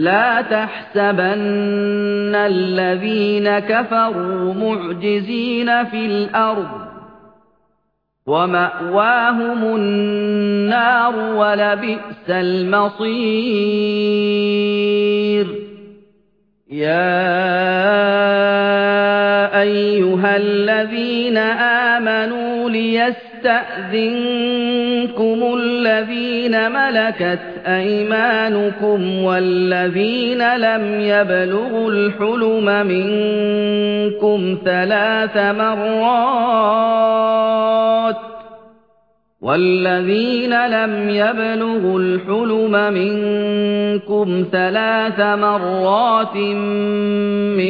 لَا تَحْسَبَنَّ الَّذِينَ كَفَرُوا مُعْجِزِينَ فِي الْأَرْضِ ۚ وَمَأْوَاهُمُ النَّارُ ۖ وَلَبِئْسَ الْمَصِيرُ. يَا أَيُّهَا الَّذِينَ آمَنُوا لِيَسْتَأْذِنكُمُ الَّذِينَ مَلَكَتْ أَيْمَانُكُمْ وَالَّذِينَ لَمْ يَبْلُغُوا الْحُلُمَ مِنكُمْ ثَلَاثَ مَرَّاتٍ وَالَّذِينَ لَمْ يَبْلُغُوا الْحُلُمَ مِنكُمْ ثَلَاثَ مَرَّاتٍ مِّن